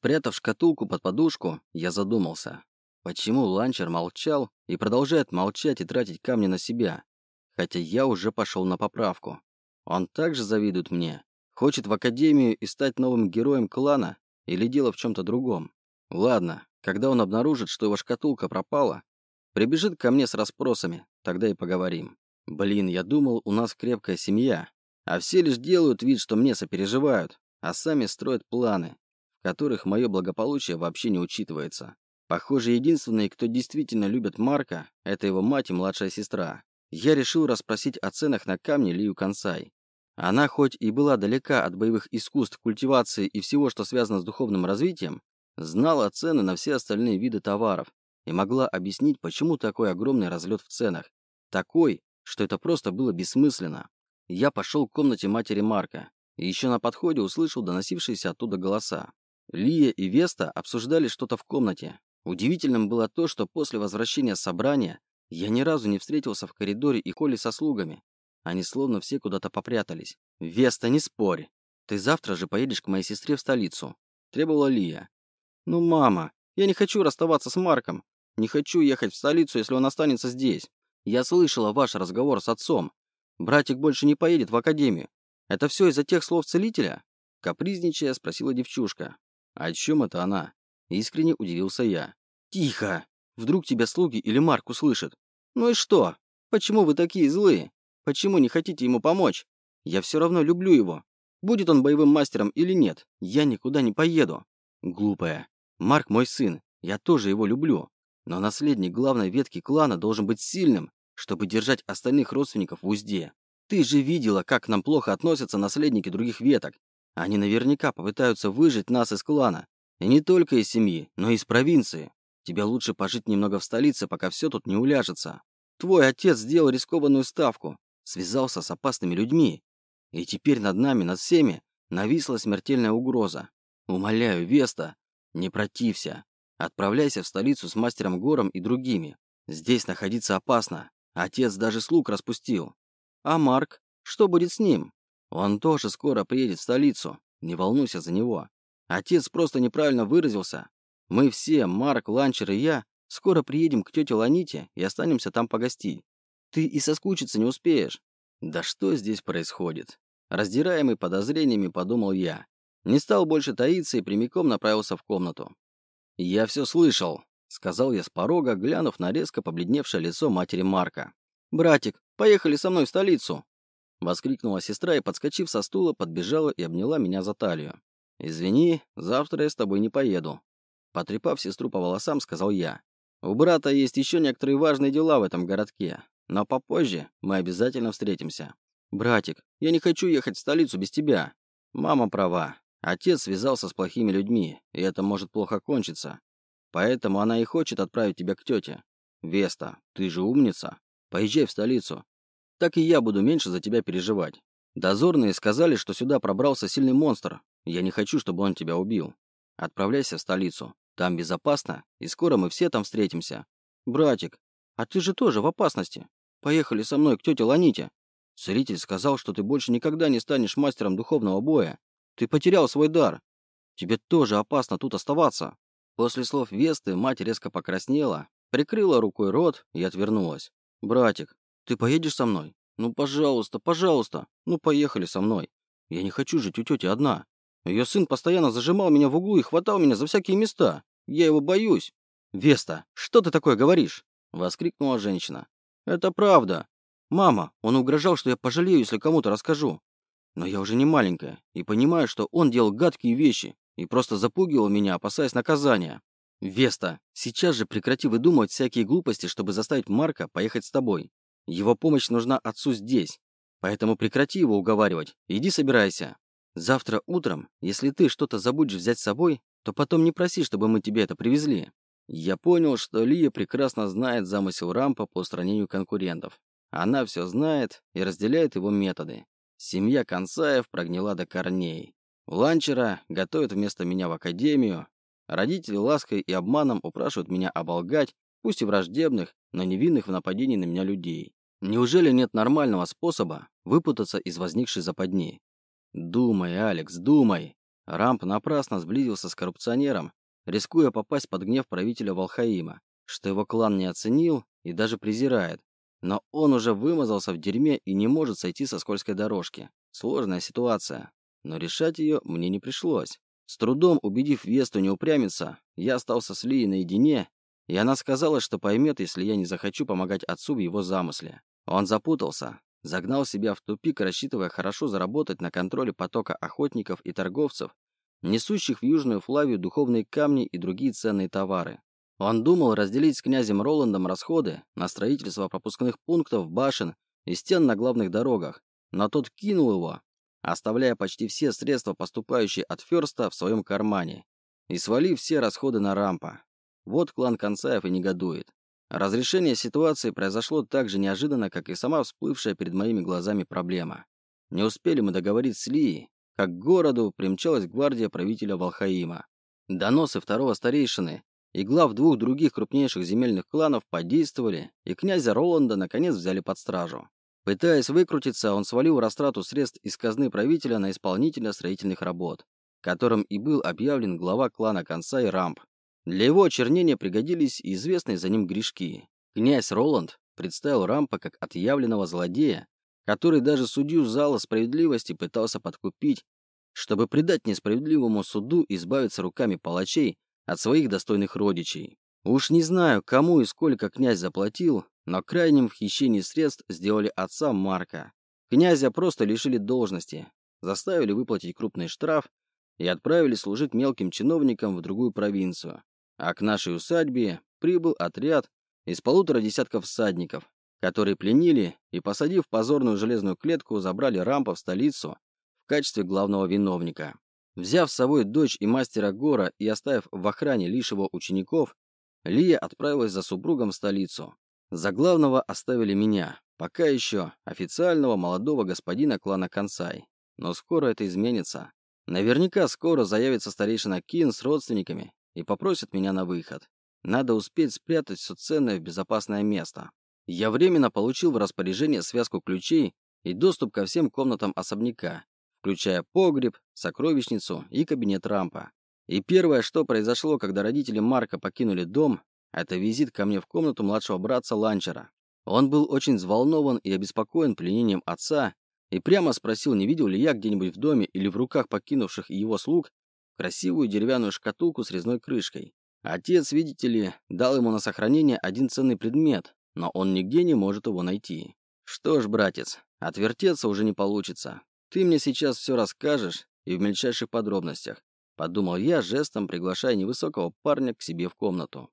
Спрятав шкатулку под подушку, я задумался. Почему ланчер молчал и продолжает молчать и тратить камни на себя, хотя я уже пошел на поправку? Он также завидует мне, хочет в академию и стать новым героем клана или дело в чем-то другом? Ладно, когда он обнаружит, что его шкатулка пропала, прибежит ко мне с расспросами, тогда и поговорим. Блин, я думал, у нас крепкая семья, а все лишь делают вид, что мне сопереживают, а сами строят планы, которых мое благополучие вообще не учитывается. Похоже, единственные, кто действительно любит Марка, это его мать и младшая сестра. Я решил расспросить о ценах на камни Лию Консай. Она хоть и была далека от боевых искусств, культивации и всего, что связано с духовным развитием, знала цены на все остальные виды товаров и могла объяснить, почему такой огромный разлет в ценах. Такой, что это просто было бессмысленно. Я пошел к комнате матери Марка и еще на подходе услышал доносившиеся оттуда голоса. Лия и Веста обсуждали что-то в комнате, Удивительным было то, что после возвращения собрания я ни разу не встретился в коридоре и Коле со слугами. Они словно все куда-то попрятались. «Веста, не спорь. Ты завтра же поедешь к моей сестре в столицу», – требовала Лия. «Ну, мама, я не хочу расставаться с Марком. Не хочу ехать в столицу, если он останется здесь. Я слышала ваш разговор с отцом. Братик больше не поедет в академию. Это все из-за тех слов целителя?» Капризничая, спросила девчушка. «О чем это она?» Искренне удивился я. «Тихо! Вдруг тебя слуги или Марк услышат. Ну и что? Почему вы такие злые? Почему не хотите ему помочь? Я все равно люблю его. Будет он боевым мастером или нет, я никуда не поеду. Глупая. Марк мой сын, я тоже его люблю. Но наследник главной ветки клана должен быть сильным, чтобы держать остальных родственников в узде. Ты же видела, как к нам плохо относятся наследники других веток. Они наверняка попытаются выжить нас из клана, и не только из семьи, но и из провинции. Тебе лучше пожить немного в столице, пока все тут не уляжется. Твой отец сделал рискованную ставку, связался с опасными людьми. И теперь над нами, над всеми, нависла смертельная угроза. Умоляю, Веста, не протився. Отправляйся в столицу с мастером Гором и другими. Здесь находиться опасно. Отец даже слуг распустил. А Марк? Что будет с ним? Он тоже скоро приедет в столицу. Не волнуйся за него. Отец просто неправильно выразился. Мы все, Марк, Ланчер и я, скоро приедем к тете Ланите и останемся там погостить. Ты и соскучиться не успеешь. Да что здесь происходит? Раздираемый подозрениями, подумал я. Не стал больше таиться и прямиком направился в комнату. «Я все слышал», — сказал я с порога, глянув на резко побледневшее лицо матери Марка. «Братик, поехали со мной в столицу!» Воскликнула сестра и, подскочив со стула, подбежала и обняла меня за талию. «Извини, завтра я с тобой не поеду». Потрепав сестру по волосам, сказал я. «У брата есть еще некоторые важные дела в этом городке, но попозже мы обязательно встретимся». «Братик, я не хочу ехать в столицу без тебя». «Мама права. Отец связался с плохими людьми, и это может плохо кончиться. Поэтому она и хочет отправить тебя к тете. Веста, ты же умница. Поезжай в столицу. Так и я буду меньше за тебя переживать. Дозорные сказали, что сюда пробрался сильный монстр, я не хочу, чтобы он тебя убил. Отправляйся в столицу. Там безопасно, и скоро мы все там встретимся. Братик, а ты же тоже в опасности. Поехали со мной к тете Ланите. Целитель сказал, что ты больше никогда не станешь мастером духовного боя. Ты потерял свой дар. Тебе тоже опасно тут оставаться. После слов Весты мать резко покраснела, прикрыла рукой рот и отвернулась. «Братик, ты поедешь со мной? Ну, пожалуйста, пожалуйста. Ну, поехали со мной. Я не хочу жить у тети одна. Ее сын постоянно зажимал меня в углу и хватал меня за всякие места. Я его боюсь. «Веста, что ты такое говоришь?» — воскликнула женщина. «Это правда. Мама, он угрожал, что я пожалею, если кому-то расскажу. Но я уже не маленькая и понимаю, что он делал гадкие вещи и просто запугивал меня, опасаясь наказания. Веста, сейчас же прекрати выдумывать всякие глупости, чтобы заставить Марка поехать с тобой. Его помощь нужна отцу здесь. Поэтому прекрати его уговаривать. Иди собирайся. Завтра утром, если ты что-то забудешь взять с собой, то потом не проси, чтобы мы тебе это привезли. Я понял, что Лия прекрасно знает замысел Рампа по устранению конкурентов. Она все знает и разделяет его методы. Семья Концаев прогнила до корней. Ланчера готовят вместо меня в академию. Родители лаской и обманом упрашивают меня оболгать, пусть и враждебных, но невинных в нападении на меня людей. Неужели нет нормального способа выпутаться из возникшей западни? «Думай, Алекс, думай. Рамп напрасно сблизился с коррупционером, рискуя попасть под гнев правителя Волхаима, что его клан не оценил и даже презирает. Но он уже вымазался в дерьме и не может сойти со скользкой дорожки. Сложная ситуация. Но решать ее мне не пришлось. С трудом убедив Весту не упрямиться, я остался с Лией наедине, и она сказала, что поймет, если я не захочу помогать отцу в его замысле. Он запутался, загнал себя в тупик, рассчитывая хорошо заработать на контроле потока охотников и торговцев, несущих в Южную Флавию духовные камни и другие ценные товары. Он думал разделить с князем Роландом расходы на строительство пропускных пунктов, башен и стен на главных дорогах, но тот кинул его, оставляя почти все средства, поступающие от Ферста, в своем кармане, и свалив все расходы на рампа. Вот клан Концаев и негодует. Разрешение ситуации произошло так же неожиданно, как и сама всплывшая перед моими глазами проблема. Не успели мы договориться с Лией, как к городу примчалась гвардия правителя Волхаима. Доносы второго старейшины и глав двух других крупнейших земельных кланов подействовали, и князя Роланда наконец взяли под стражу. Пытаясь выкрутиться, он свалил растрату средств из казны правителя на исполнителя строительных работ, которым и был объявлен глава клана Конца и Рамп. Для его очернения пригодились известные за ним грешки. Князь Роланд представил Рампа как отъявленного злодея, который даже судью зала справедливости пытался подкупить, чтобы предать несправедливому суду избавиться руками палачей от своих достойных родичей. Уж не знаю, кому и сколько князь заплатил, но крайним в хищении средств сделали отца Марка. Князя просто лишили должности, заставили выплатить крупный штраф и отправили служить мелким чиновникам в другую провинцию. А к нашей усадьбе прибыл отряд из полутора десятков всадников, которые пленили и, посадив позорную железную клетку, забрали Рампа в столицу в качестве главного виновника. Взяв с собой дочь и мастера Гора и оставив в охране лишь его учеников, Лия отправилась за супругом в столицу. За главного оставили меня, пока еще официального молодого господина клана Консай. Но скоро это изменится. Наверняка скоро заявится старейшина Кин с родственниками и попросит меня на выход. Надо успеть спрятать все ценное в безопасное место. Я временно получил в распоряжение связку ключей и доступ ко всем комнатам особняка, включая погреб, сокровищницу и кабинет Рампа. И первое, что произошло, когда родители Марка покинули дом, это визит ко мне в комнату младшего братца Ланчера. Он был очень взволнован и обеспокоен пленением отца и прямо спросил, не видел ли я где-нибудь в доме или в руках покинувших его слуг красивую деревянную шкатулку с резной крышкой. Отец, видите ли, дал ему на сохранение один ценный предмет, но он нигде не может его найти. Что ж, братец, отвертеться уже не получится. Ты мне сейчас все расскажешь и в мельчайших подробностях. Подумал я, жестом приглашая невысокого парня к себе в комнату.